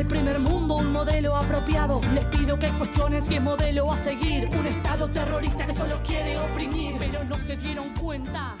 el primer mundo, un modelo apropiado. Les pido que cuestionen si es modelo a seguir. Un estado terrorista que solo quiere oprimir, pero no se dieron cuenta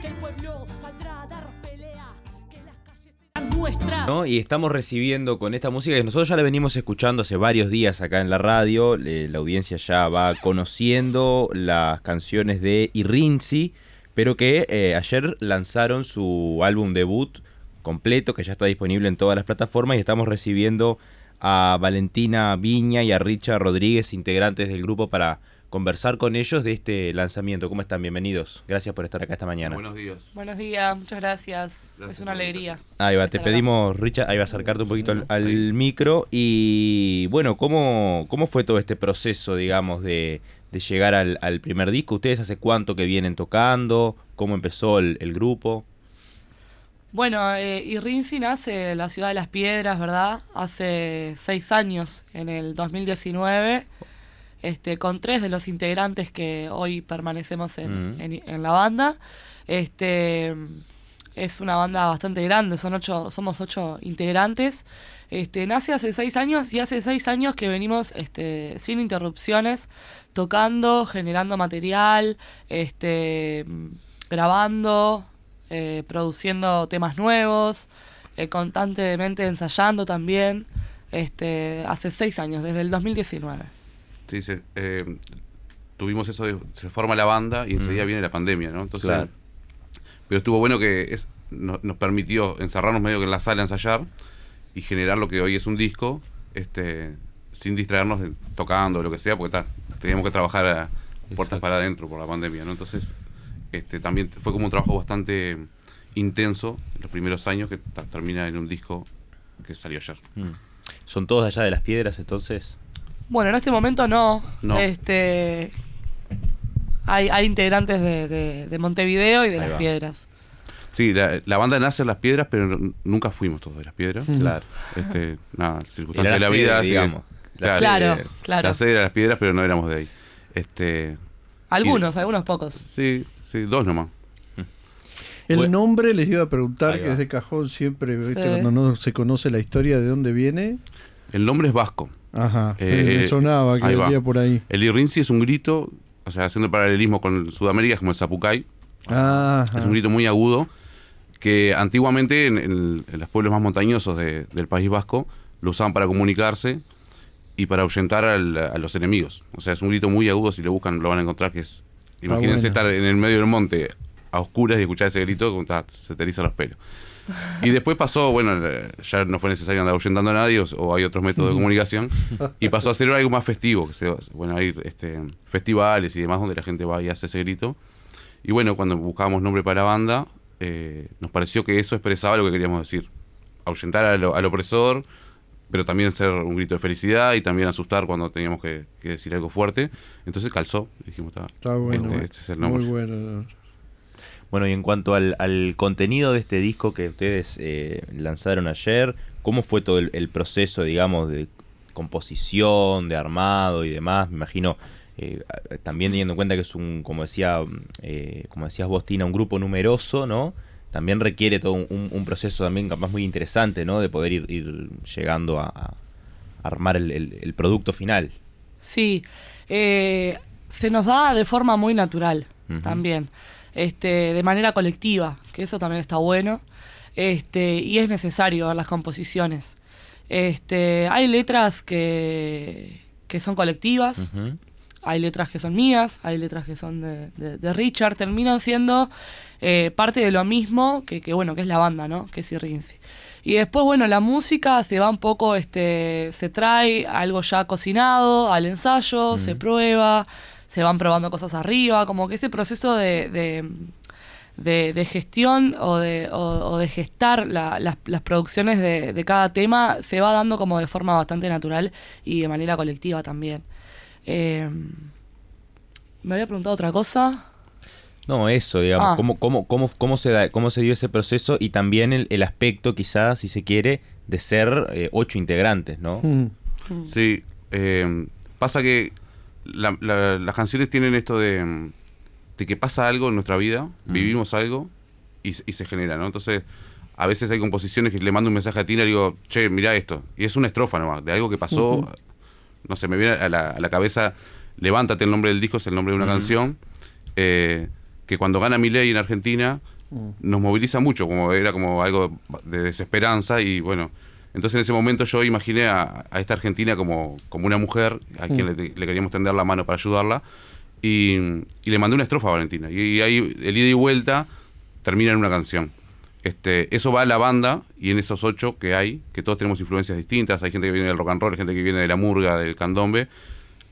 que el pueblo saldrá a dar pelea. Que las calles serán nuestras. Y estamos recibiendo con esta música que nosotros ya la venimos escuchando hace varios días acá en la radio. la audiencia ya va conociendo las canciones de Irrinzi, pero que eh, ayer lanzaron su álbum debut completo, que ya está disponible en todas las plataformas, y estamos recibiendo a Valentina Viña y a Richard Rodríguez, integrantes del grupo, para conversar con ellos de este lanzamiento. ¿Cómo están? Bienvenidos. Gracias por estar acá esta mañana. Buenos días. Buenos días, muchas gracias. Gracias es una alegría. Ahí va, te estar acá. pedimos, Richard, ahí va a acercarte un poquito al, al micro. Y bueno, ¿cómo, ¿cómo fue todo este proceso, digamos, de, de llegar al, al primer disco? ¿Ustedes hace cuánto que vienen tocando? ¿Cómo empezó el, el grupo? Bueno, eh, Irrinzi nace en la ciudad de Las Piedras, ¿verdad? Hace seis años, en el 2019, este, con tres de los integrantes que hoy permanecemos en, Mm. en- en la banda. Este, es una banda bastante grande, son ocho, somos ocho integrantes. Este, nace hace seis años y hace seis años que venimos este, sin interrupciones, tocando, generando material, este, grabando, eh, produciendo temas nuevos, eh, constantemente ensayando también. Este, hace seis años, desde el 2019. Sí, se- eh, tuvimos eso de, se forma la banda y enseguida Mm. viene la pandemia, ¿no? Entonces, Claro. pero estuvo bueno que es- no- nos permitió encerrarnos medio que en la sala a ensayar y generar lo que hoy es un disco, este, sin distraernos de- tocando o lo que sea, porque ta, teníamos que trabajar a puertas Exacto. para adentro por la pandemia, ¿no? Entonces, este, también fue como un trabajo bastante intenso en los primeros años que termina en un disco que salió ayer. Mm. ¿Son todos de allá de las piedras entonces? Bueno, en este momento no. No. Este, hay, hay integrantes de, de- de Montevideo y de Ahí Las va. Piedras. Sí, la, la banda nace en Las Piedras, pero nunca fuimos todos de Las Piedras. Claro. Este, nada, circunstancias de la sede, vida. que-. La Claro, sede. claro. La sede era Las Piedras, pero no éramos de ahí. Este, Algunos, algunos pocos. sí, sí, dos nomás. El Bueno. nombre les iba a preguntar, que va. es de cajón siempre, ¿viste? Sí. cuando no se conoce la historia de dónde viene. El nombre es vasco. Ajá, Eh, me sonaba que venía por ahí. El Irrinzi es un grito, o sea, haciendo paralelismo con Sudamérica, es como el Zapucay. Ajá. Es un grito muy agudo que antiguamente en, en- en los pueblos más montañosos de- del País Vasco lo usaban para comunicarse y para ahuyentar al- a los enemigos. O sea, es un grito muy agudo, si lo buscan lo van a encontrar que es... Imagínense bueno. estar en el medio del monte a oscuras y escuchar ese grito, se te erizan los pelos. Y después pasó, bueno, ya no fue necesario andar ahuyentando a nadie o, o hay otros métodos de comunicación y pasó a ser algo más festivo, que se, bueno, hay este, festivales y demás donde la gente va y hace ese grito. Y bueno, cuando buscábamos nombre para la banda, eh, nos pareció que eso expresaba lo que queríamos decir. Ahuyentar al, al opresor, pero también ser un grito de felicidad y también asustar cuando teníamos que, que decir algo fuerte. Entonces calzó, dijimos, "Ta, Está bueno. este, este es el nombre. Muy bueno. Bueno, y en cuanto al, al contenido de este disco que ustedes eh, lanzaron ayer, ¿cómo fue todo el, el proceso, digamos, de composición, de armado y demás? Me imagino, eh, a- también teniendo en cuenta que es un, como decía, eh, como decías vos, Tina, un grupo numeroso, ¿no? También requiere todo un, proceso también capaz muy interesante, ¿no? De poder ir, ir llegando a, a armar el, el- el producto final. Sí, eh, se nos da de forma muy natural también, este, de manera colectiva, que eso también está bueno, este, y es necesario ver las composiciones. Este, hay letras que, que son colectivas. Hay letras que son mías, hay letras que son de, de- de Richard, terminan siendo eh, parte de lo mismo que, que, bueno, que es la banda, ¿no? Que es Irrinzi. Y después, bueno, la música se va un poco, este, se trae algo ya cocinado al ensayo, se prueba, se van probando cosas arriba, como que ese proceso de, de, de- de gestión o de, o- o de gestar la- las, las producciones de, de cada tema se va dando como de forma bastante natural y de manera colectiva también. Eh, me había preguntado otra cosa. No, eso, digamos, Ah. cómo, cómo, cómo, cómo, se da, cómo se dio ese proceso y también el, el aspecto, quizás, si se quiere, de ser eh, ocho integrantes, ¿no? Mm. Sí, eh, pasa que la- la- las canciones tienen esto de, mm, de que pasa algo en nuestra vida, Mm. vivimos algo y, se- y se genera, ¿no? Entonces, a veces hay composiciones que le mando un mensaje a Tina y digo, che, mira esto. Y es una estrofa nomás, de algo que pasó. No sé, me viene a la, a la cabeza, Levántate, el nombre del disco es el nombre de una canción. eh, que cuando gana Milei en Argentina nos moviliza mucho, como era como algo de desesperanza y bueno. Entonces en ese momento yo imaginé a, a esta Argentina como, como una mujer a quien le, le queríamos tender la mano para ayudarla y, y le mandé una estrofa a Valentina. Y, y ahí el ida y vuelta termina en una canción. Este, eso va a la banda y en esos ocho que hay, que todos tenemos influencias distintas, hay gente que viene del rock and roll, hay gente que viene de la murga, del candombe,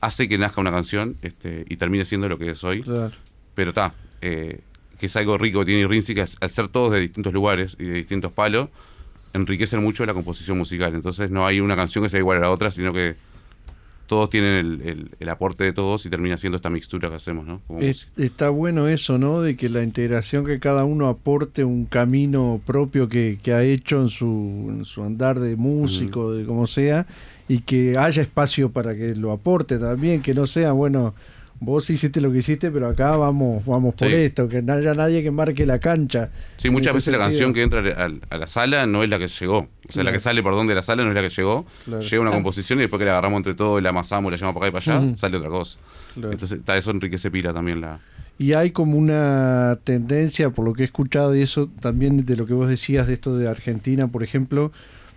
hace que nazca una canción este, y termine siendo lo que es hoy. Claro. Pero está, eh, que es algo rico que tiene Rinzi, que al ser todos de distintos lugares y de distintos palos, enriquecen mucho la composición musical. Entonces no hay una canción que sea igual a la otra, sino que todos tienen el, el- el aporte de todos y termina siendo esta mixtura que hacemos, ¿no? Como Es- está bueno eso, ¿no? De que la integración, que cada uno aporte un camino propio que, que ha hecho en su, en su andar de músico, de como sea, y que haya espacio para que lo aporte también, que no sea, bueno, vos hiciste lo que hiciste, pero acá vamos, vamos por Sí. esto, que no haya nadie que marque la cancha. Sí, muchas veces la canción que entra a, la sala no es la que llegó. O sea, Claro. la que sale, perdón, de la sala no es la que llegó. Claro. Llega una composición y después que la agarramos entre todos, la amasamos, la llevamos para acá y para allá, sale otra cosa. Entonces, ta, eso enriquece pila también la... Y hay como una tendencia, por lo que he escuchado, y eso también de lo que vos decías de esto de Argentina, por ejemplo,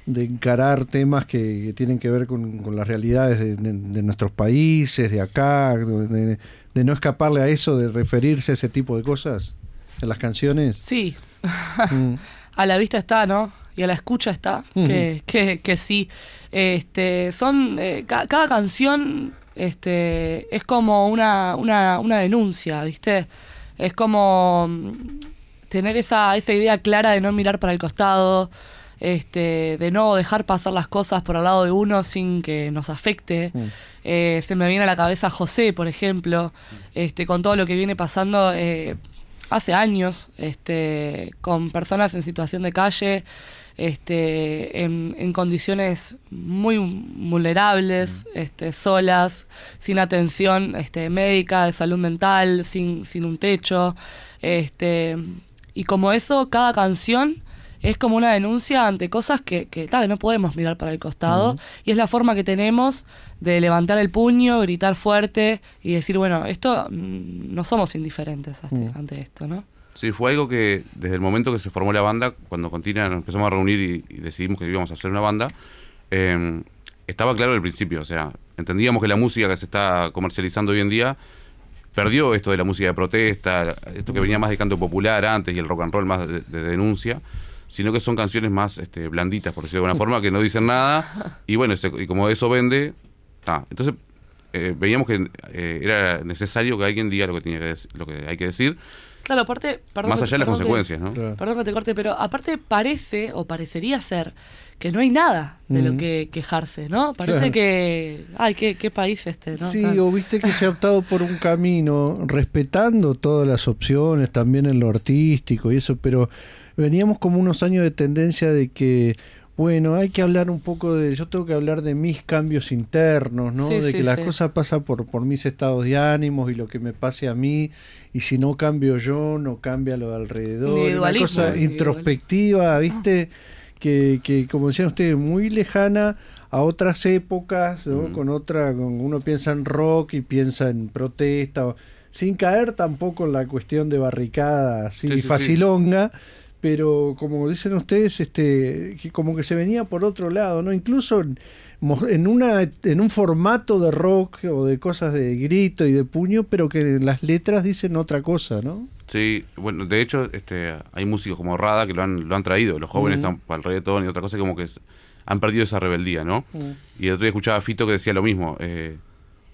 de encarar temas que, que tienen que ver con, con las realidades de, de- de nuestros países, de acá, de, de no escaparle a eso, de referirse a ese tipo de cosas en las canciones. Sí, Mm, a la vista está, ¿no? Y a la escucha está, que, que, que sí. Este, son, eh, ca- cada canción este, es como una, una, una denuncia, ¿viste? Es como mm, tener esa, esa idea clara de no mirar para el costado, este, de no dejar pasar las cosas por al lado de uno sin que nos afecte. Mm. Eh, se me viene a la cabeza José, por ejemplo, este, con todo lo que viene pasando eh, hace años, este, con personas en situación de calle, este, en, en condiciones muy vulnerables, este, solas, sin atención este, médica, de salud mental, sin, sin un techo. Este, y como eso, cada canción es como una denuncia ante cosas que, que, ta, que no podemos mirar para el costado. Y es la forma que tenemos de levantar el puño, gritar fuerte y decir, bueno, esto mm, no somos indiferentes ante, Mm. ante esto, ¿no? Sí, fue algo que desde el momento que se formó la banda, cuando con Tina nos empezamos a reunir y, y decidimos que íbamos a hacer una banda, eh, estaba claro al principio. O sea, entendíamos que la música que se está comercializando hoy en día perdió esto de la música de protesta, esto que venía más de canto popular antes y el rock and roll más de, de denuncia, sino que son canciones más este, blanditas, por decirlo de alguna forma, que no dicen nada. Y bueno, se- y como eso vende, ta. Entonces eh, veíamos que eh, era necesario que alguien diga lo que, tenía que lo que hay que decir, Claro, aparte, perdón. más allá de las que- consecuencias, ¿no? claro. Perdón que te corte, pero aparte parece o parecería ser que no hay nada de lo Ujú. que quejarse, ¿no? Parece Claro. que, ay, qué, qué país este, ¿no? Sí, Tan- o viste que se ha optado por un camino respetando todas las opciones, también en lo artístico y eso, pero veníamos como unos años de tendencia de que, bueno, hay que hablar un poco de, yo tengo que hablar de mis cambios internos, ¿no? Sí, de sí, que las sí. cosas pasan por, por mis estados de ánimos y lo que me pase a mí, y si no cambio yo, no cambia lo de alrededor. Una cosa introspectiva, ¿viste? Que, que, como decían ustedes, muy lejana a otras épocas, ¿no? Ujú. con otra, con, uno piensa en rock y piensa en protesta, sin caer tampoco en la cuestión de barricada así Sí, sí, sí. facilonga, pero como dicen ustedes, este, que como que se venía por otro lado, ¿no? Incluso en, en una, en un formato de rock o de cosas de grito y de puño, pero que las letras dicen otra cosa, ¿no? Sí, bueno, de hecho, este, hay músicos como Rada que lo han, lo han traído. Los jóvenes están para el reggaetón y otra cosa, como que han perdido esa rebeldía, ¿no? Y el otro día escuchaba a Fito que decía lo mismo. eh,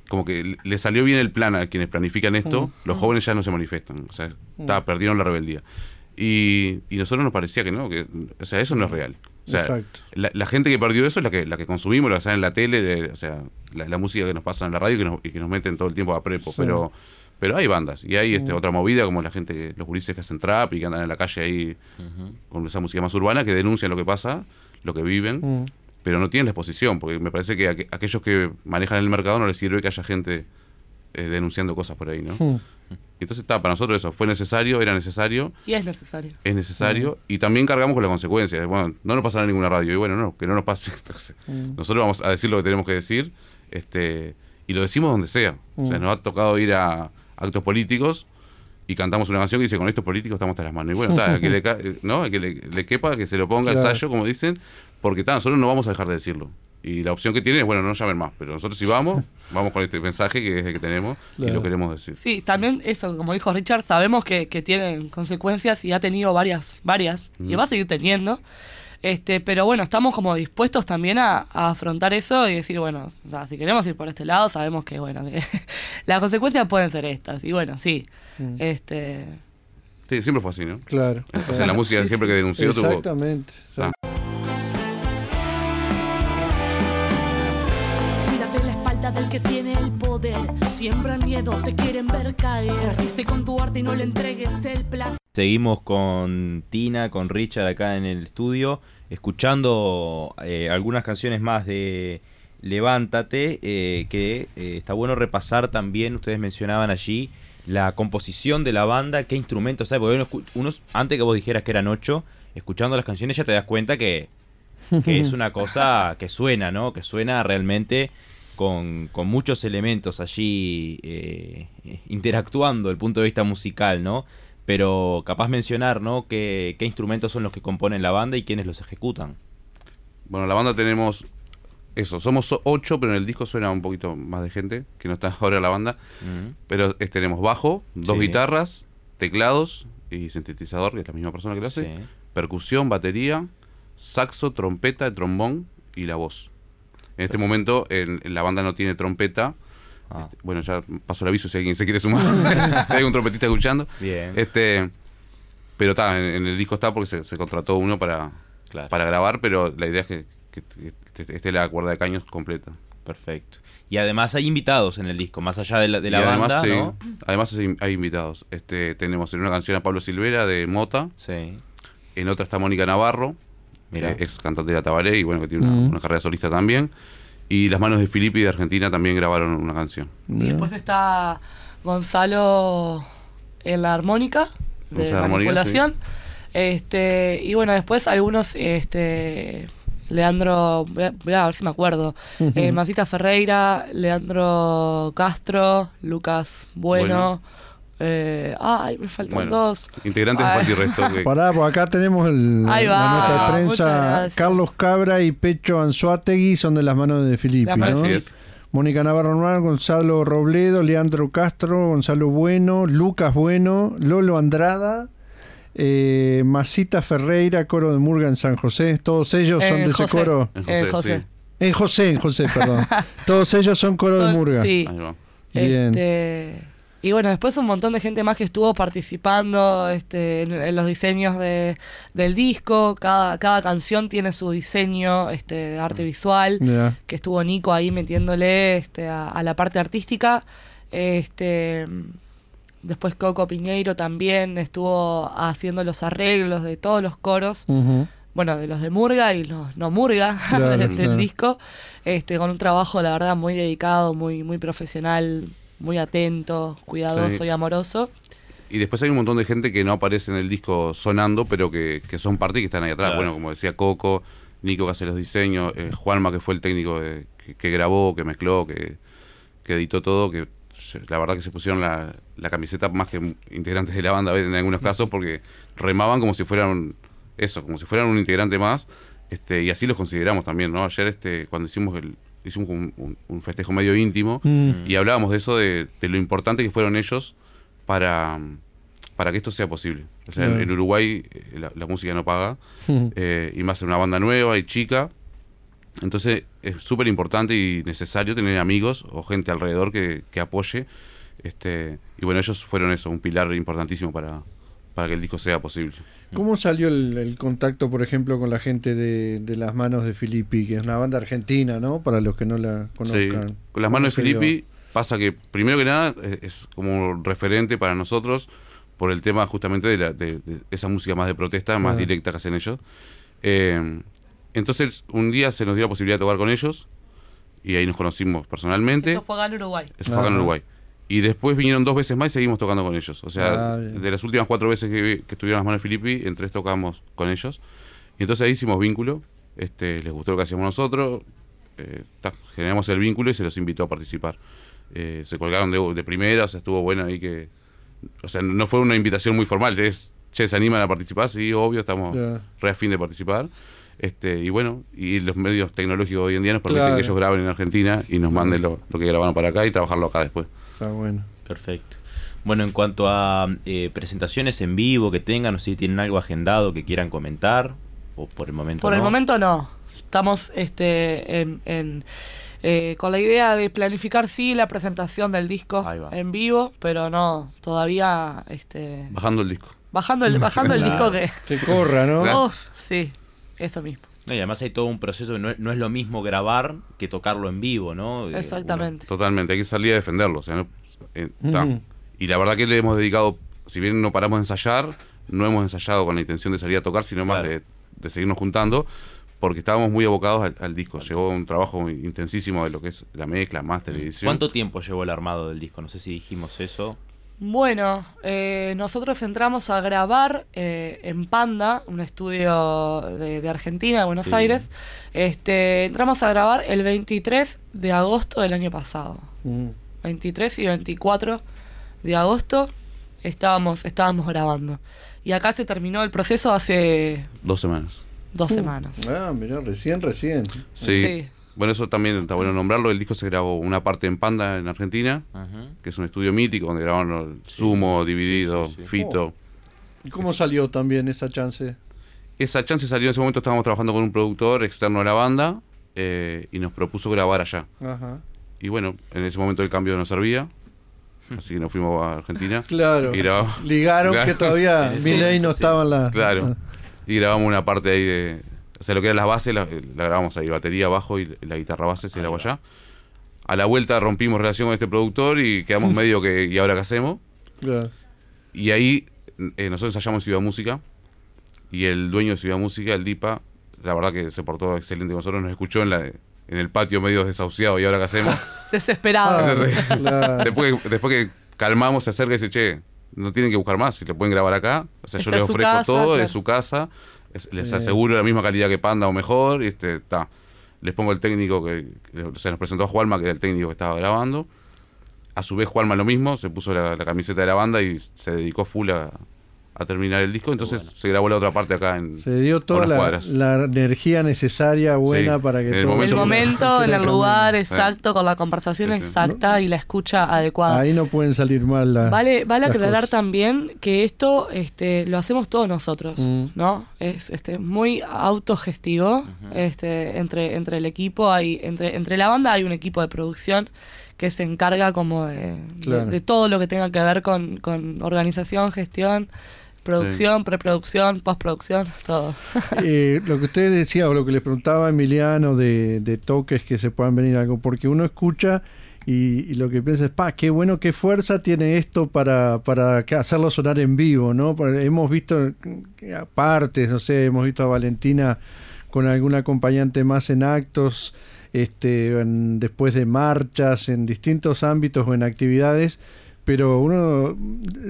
como que le- salió bien el plan a quienes planifican esto, los jóvenes ya no se manifiestan. O sea, ta, perdieron la rebeldía. Y, y nosotros nos parecía que no, que, o sea, eso no es real. O sea, Exacto. la, la gente que perdió eso es la que, la que consumimos, la que sale en la tele, o sea, la, la música que nos pasa en la radio y que nos, y que nos meten todo el tiempo a prepo. Sí. Pero pero hay bandas y hay este, otra movida como la gente, los gurises que hacen trap y que andan en la calle ahí con esa música más urbana que denuncian lo que pasa, lo que viven, Mm. pero no tienen la exposición, porque me parece que a aquellos que manejan el mercado no les sirve que haya gente eh, denunciando cosas por ahí, ¿no? Entonces está, para nosotros eso, fue necesario, era necesario, Y es necesario. es necesario, y también cargamos con las consecuencias. Bueno, no nos pasará ninguna radio, y bueno, no, que no nos pase. Nosotros vamos a decir lo que tenemos que decir, este, y lo decimos donde sea. O sea, nos ha tocado ir a actos políticos y cantamos una canción que dice con estos políticos estamos hasta las manos. Y bueno, está, que le, eh, que le, le quepa, que se lo ponga Claro. el sallo, como dicen, porque está, nosotros no vamos a dejar de decirlo. Y la opción que tienen es, bueno, no llamen más, pero nosotros si vamos, vamos con este mensaje que es el que tenemos y lo queremos decir. Sí, también eso, como dijo Richard, sabemos que, que tienen consecuencias y ha tenido varias, varias, y va a seguir teniendo. Este, pero bueno, estamos como dispuestos también a, a afrontar eso y decir, bueno, o sea, si queremos ir por este lado, sabemos que bueno, que las consecuencias pueden ser estas. Y bueno, sí. Mm. Este, Sí, siempre fue así, ¿no? Claro. Sea, la música Sí, siempre sí. que denunció tuvo... Exactamente. Ah. Que tiene el poder. Siembra miedo, te quieren ver caer. Asiste con tu arte y no le entregues el placer. Seguimos con Tina, con Richard acá en el estudio, escuchando eh, algunas canciones más de Levántate, eh, que eh, está bueno repasar también, ustedes mencionaban allí, la composición de la banda, qué instrumentos hay, porque uno antes que vos dijeras que eran ocho, escuchando las canciones ya te das cuenta que, que es una cosa que suena, ¿no? Que suena realmente con, con muchos elementos allí eh, eh, interactuando desde el punto de vista musical, ¿no? Pero capaz mencionar, ¿no? ¿Qué, qué instrumentos son los que componen la banda y quiénes los ejecutan. Bueno, la banda tenemos eso, somos so- ocho, pero en el disco suena un poquito más de gente, que no está ahora la banda. Pero es- tenemos bajo, dos Sí. guitarras, teclados y sintetizador, que es la misma persona que lo hace, Sí. percusión, batería, saxo, trompeta, trombón y la voz. En este momento en, en la banda no tiene trompeta. Ah, Este, bueno, ya paso el aviso si alguien se quiere sumar. Hay un trompetista escuchando. bien. Este, pero está, en, en el disco está porque se, se contrató uno para, claro. para grabar, pero la idea es que, que- que esté la cuerda de caños completa. Perfecto. Y además hay invitados en el disco, más allá de la, de la Y además, banda, sí, ¿no? además hay, invitados. Este, tenemos en una canción a Pablo Silvera de Mota, Sí. en otra está Mónica Navarro. Eh, ex cantante de la Tabaré y bueno, que tiene una, Mm. una carrera solista también. Y Las Manos de Filippi de Argentina también grabaron una canción. y después está Gonzalo en la armónica de Gonzalo armónica, manipulación. Este, y bueno, después algunos, este, Leandro, voy a, voy a ver si me acuerdo, eh, Masita Ferreira, Leandro Castro, Lucas Bueno, Bueno. Eh, ay, me faltan Bueno, dos. Integrantes de Ay. Y Resto. que- Pará, pues acá tenemos el- la nota de prensa. Carlos Cabra y Pecho Anzuategui son de las manos de manos ¿no? Mónica Navarro Normal, Gonzalo Robledo, Leandro Castro, Gonzalo Bueno, Lucas Bueno, Lolo Andrada, eh, Masita Ferreira, coro de Murga en San José. Todos ellos son Eh, de ese coro. En José. sí. En José, en José, perdón. Todos ellos son coro de Murga. Sí. Bien. Este, y bueno, después un montón de gente más que estuvo participando este, en, en los diseños de, del disco. Cada, cada canción tiene su diseño este, de arte visual. Que estuvo Nico ahí metiéndole este, a, a la parte artística. Este, después Coco Piñeiro también estuvo haciendo los arreglos de todos los coros bueno, de los de Murga y los no Murga Claro, del, del claro. disco, este, con un trabajo, la verdad, muy dedicado, muy, muy profesional, muy atento, cuidadoso Sí. y amoroso. Y después hay un montón de gente que no aparece en el disco sonando, pero que, que son parte y que están ahí atrás. Claro. Bueno, como decía Coco, Nico que hace los diseños, eh, Juanma que fue el técnico de- que, que grabó, que mezcló, que, que editó todo, que la verdad que se pusieron la, la camiseta más que integrantes de la banda en algunos casos porque remaban como si fueran eso, como si fueran un integrante más. Este, y así los consideramos también, ¿no? Ayer este, cuando hicimos el hicimos un, un- un festejo medio íntimo, Mm. y hablábamos de eso, de, de lo importante que fueron ellos para, para que esto sea posible. O sea, en, Uruguay eh, la, la música no paga, Ujú. eh, y más en una banda nueva y chica. Entonces es súper importante y necesario tener amigos o gente alrededor que, que apoye. Este, y bueno, ellos fueron eso, un pilar importantísimo para, para que el disco sea posible. ¿Cómo salió el, el contacto, por ejemplo, con la gente de, de las manos de Filippi, que es una banda argentina, ¿no? Para los que no la Sí, conozcan. con las manos de. Filippi pasa que, primero que nada, es, es como referente para nosotros por el tema justamente de, la- de- de esa música más de protesta, más Ah. directa que hacen ellos. Eh, entonces, un día se nos dio la posibilidad de tocar con ellos y ahí nos conocimos personalmente. Eso fue acá en Uruguay. Eso fue acá en Ajá. Uruguay. Y después vinieron dos veces más y seguimos tocando con ellos. O sea, Ah, de las últimas cuatro veces que, que estuvieron las manos de Filippi, en tres tocamos con ellos. Y entonces ahí hicimos vínculo. Este, les gustó lo que hacíamos nosotros. eh, ta, generamos el vínculo y se los invitó a participar. Eh, se colgaron de, de primera, o sea, estuvo bueno ahí que. O sea, no fue una invitación muy formal. Es, che, ¿se animan a participar? Sí, obvio, estamos Claro. re a fin de participar. Este, y bueno, y los medios tecnológicos hoy en día nos permiten Claro. que ellos graben en Argentina y nos manden lo, lo que grabaron para acá y trabajarlo acá después. Está bueno. Perfecto. Bueno, en cuanto a eh, presentaciones en vivo que tengan, no sé si tienen algo agendado que quieran comentar, o por el momento Por el no. momento no. Estamos este, en, en, eh, con la idea de planificar sí la presentación del disco en vivo, pero no, todavía este, Bajando el disco. bajando el, bajando el disco que... Que corra, ¿no? Sí, eso mismo. No, y además hay todo un proceso, no, es- no es lo mismo grabar que tocarlo en vivo, ¿no? Eh, Exactamente. Totalmente, hay que salir a defenderlo. O sea, no- eh. Y la verdad que le hemos dedicado, si bien no paramos de ensayar, no hemos ensayado con la intención de salir a tocar, sino más Claro. de, de seguirnos juntando, porque estábamos muy abocados al, al disco. Llevó un trabajo intensísimo de lo que es la mezcla, máster, uno- edición. ¿Cuánto tiempo llevó el armado del disco? No sé si dijimos eso. Bueno, eh, nosotros entramos a grabar eh, en Panda, un estudio de, de Argentina, de Buenos Sí. Aires. Este, entramos a grabar el 23 de agosto del año pasado. Mm. 23 y 24 de agosto estábamos, estábamos grabando. Y acá se terminó el proceso hace Dos semanas. dos semanas. Ah, mirá, recién, recién. Sí. Sí. Bueno, eso también está bueno nombrarlo. El disco se grabó una parte en Panda, en Argentina, que es un estudio mítico donde grabaron el Sumo, Dividido, sí, sí. Fito. ¿Y ¿Cómo salió también esa chance? Esa chance salió en ese momento, estábamos trabajando con un productor externo a la banda eh, y nos propuso grabar allá. Ajá. Y bueno, en ese momento el cambio no servía, así que nos fuimos a Argentina. Claro. Y grabamos. Ligaron Claro. que todavía Sí, Milei no estaba en la. Claro. Y grabamos una parte ahí de. O sea, lo que eran las bases, la, la grabamos ahí, batería, bajo y la guitarra base se grabó allá. A la vuelta rompimos relación con este productor y quedamos medio que. ¿Y ahora qué hacemos? Claro. Y ahí eh, nosotros ensayamos en Ciudad Música y el dueño de Ciudad Música, el DIPA, la verdad que se portó excelente con nosotros, nos escuchó en, la, en el patio medio desahuciado y ahora qué hacemos. Desesperado. Ah, claro. después, que, después que calmamos, se acerca y dice, che, no tienen que buscar más, si lo pueden grabar acá. O sea, yo les ofrezco casa, todo, claro. es su casa, es- les Eh. aseguro la misma calidad que Panda o mejor, y este, ta. Les pongo el técnico que, que se nos presentó a Juanma, que era el técnico que estaba grabando. A su vez Juanma lo mismo, se puso la, la camiseta de la banda y se dedicó full a, a terminar el disco. Entonces se grabó la otra parte acá en Se dio toda la, energía necesaria, buena Sí, para que en el todo En el momento- en el lugar Sí. exacto, con la conversación Sí, sí. exacta y la escucha adecuada. Ahí no pueden salir mal las. Vale, vale las aclarar cosas. también que esto este, lo hacemos todos nosotros, Mm. ¿no? Es este, muy autogestivo. este, entre, entre el equipo, hay, entre, entre la banda hay un equipo de producción que se encarga como de, de- de todo lo que tenga que ver con, con organización, gestión, producción, preproducción, postproducción, todo. Eh, lo que usted decía o lo que le preguntaba a Emiliano de, de toques que se puedan venir algo, porque uno escucha y, y lo que piensa es, pa, qué bueno, qué fuerza tiene esto para, para que hacerlo sonar en vivo, ¿no? Porque hemos visto partes, no sé, hemos visto a Valentina con algún acompañante más en actos, este, en- después de marchas, en distintos ámbitos o en actividades, pero uno,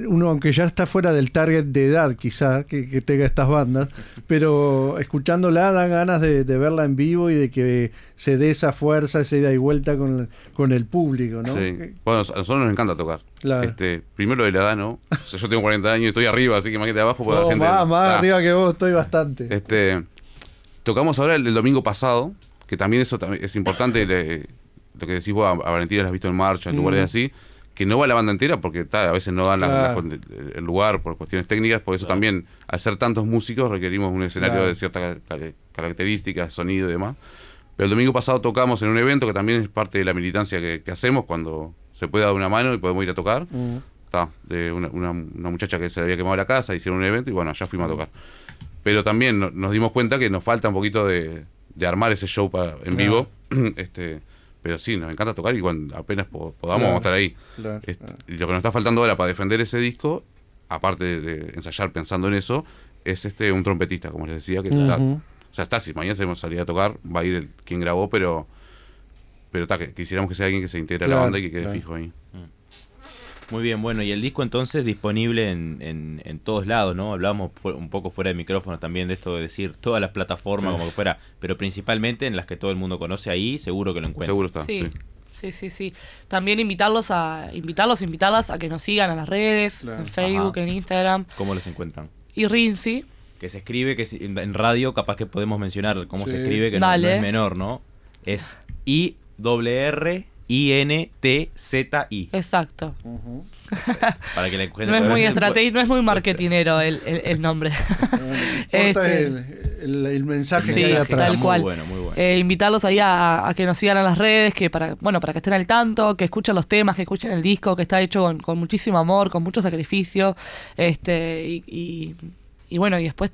uno aunque ya está fuera del target de edad quizá que, que tenga estas bandas, pero escuchándola dan ganas de, de verla en vivo y de que se dé esa fuerza, esa ida y vuelta con, con el público, ¿no? Sí. Bueno, a nosotros nos encanta tocar. Claro. Este, primero de la edad, ¿no? O sea, yo tengo 40 años y estoy arriba, así que imagínate abajo porque No, la gente. más, más Ah. arriba que vos, estoy bastante. Este, tocamos ahora el, el domingo pasado, que también eso es importante, le- lo que decís vos, a, a Valentina la has visto en marcha, en lugares Mm. así, que no va la banda entera porque ta, a veces no dan Claro. el lugar por cuestiones técnicas, por eso Claro. también, al ser tantos músicos, requerimos un escenario Claro. de ciertas ca- ca- características, sonido y demás. Pero el domingo pasado tocamos en un evento que también es parte de la militancia que, que hacemos cuando se puede dar una mano y podemos ir a tocar. Mm. Ta, de una, una- una muchacha que se le había quemado la casa, hicieron un evento y bueno, ya fuimos a tocar. Pero también no- nos dimos cuenta que nos falta un poquito de, de armar ese show para, en vivo. este Pero sí, nos encanta tocar y cuando apenas po- podamos Claro. vamos a estar ahí. Claro, Este, claro. Y lo que nos está faltando ahora para defender ese disco, aparte de, de ensayar pensando en eso, es este un trompetista, como les decía, que está, Ujú. o sea, está, si mañana salimos a salir a tocar, va a ir el, quien grabó, pero pero está, que quisiéramos que sea alguien que se integre a la banda y que quede claro. fijo ahí. Muy bien, bueno, y el disco entonces disponible en, en, en todos lados, ¿no? Hablábamos un poco fuera de micrófono también de esto de decir todas las plataformas Sí. como que fuera, pero principalmente en las que todo el mundo conoce ahí, seguro que lo encuentra. Seguro está. Sí. sí. Sí, sí, sí. También invitarlos a invitarlos, invitarlas a que nos sigan a las redes, Claro. en Facebook, Ajá. en Instagram ¿Cómo los encuentran? y Rinzi. Que se escribe, que si- en radio capaz que podemos mencionar cómo se escribe, que no- no, es menor, ¿no? Es I R I N T Z I. Exacto. Para que la No es muy no es muy marketinero el, el, el nombre. Este, es el, el- el mensaje Sí, que hay atrás. tal Muy cual. bueno, muy bueno. Eh, invitarlos ahí a, a que nos sigan en las redes, que para, bueno, para que estén al tanto, que escuchen los temas, que escuchen el disco, que está hecho con, con muchísimo amor, con mucho sacrificio. Este, y, y, y bueno, y después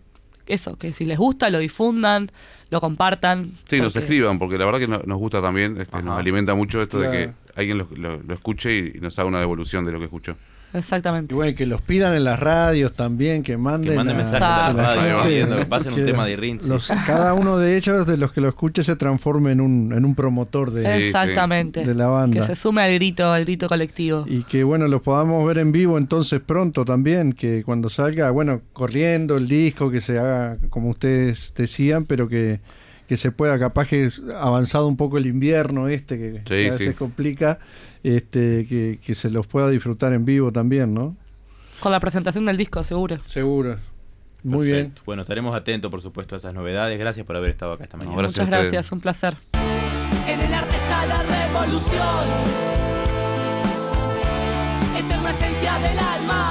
eso, que si les gusta, lo difundan, lo compartan. Sí, nos escriban, porque la verdad que no- nos gusta también, este, nos alimenta mucho esto de que alguien lo, lo- lo escuche y, y nos haga una devolución de lo que escuchó. Exactamente. Y bueno, que los pidan en las radios también, que manden, Que manden a- mensajes a la que radio gente- pidiendo que pasen un que tema de Rinzi. los- cada uno de ellos, de los que lo escuche, se transforme en un, en un promotor de, Sí, Exactamente. de la banda. Que se sume al grito, al grito colectivo. Y que bueno, los podamos ver en vivo entonces pronto también, que cuando salga, bueno, corriendo el disco, que se haga como ustedes decían, pero que, que se pueda, capaz que es avanzado un poco el invierno este, que, que a veces sí. complica, este, que, que se los pueda disfrutar en vivo también, ¿no? Con la presentación del disco, seguro. Seguro. Muy bien. Bueno, estaremos atentos, por supuesto, a esas novedades. Gracias por haber estado acá esta mañana. Gracias a Muchas gracias, un placer. En el arte está la revolución. Eterna esencia del alma.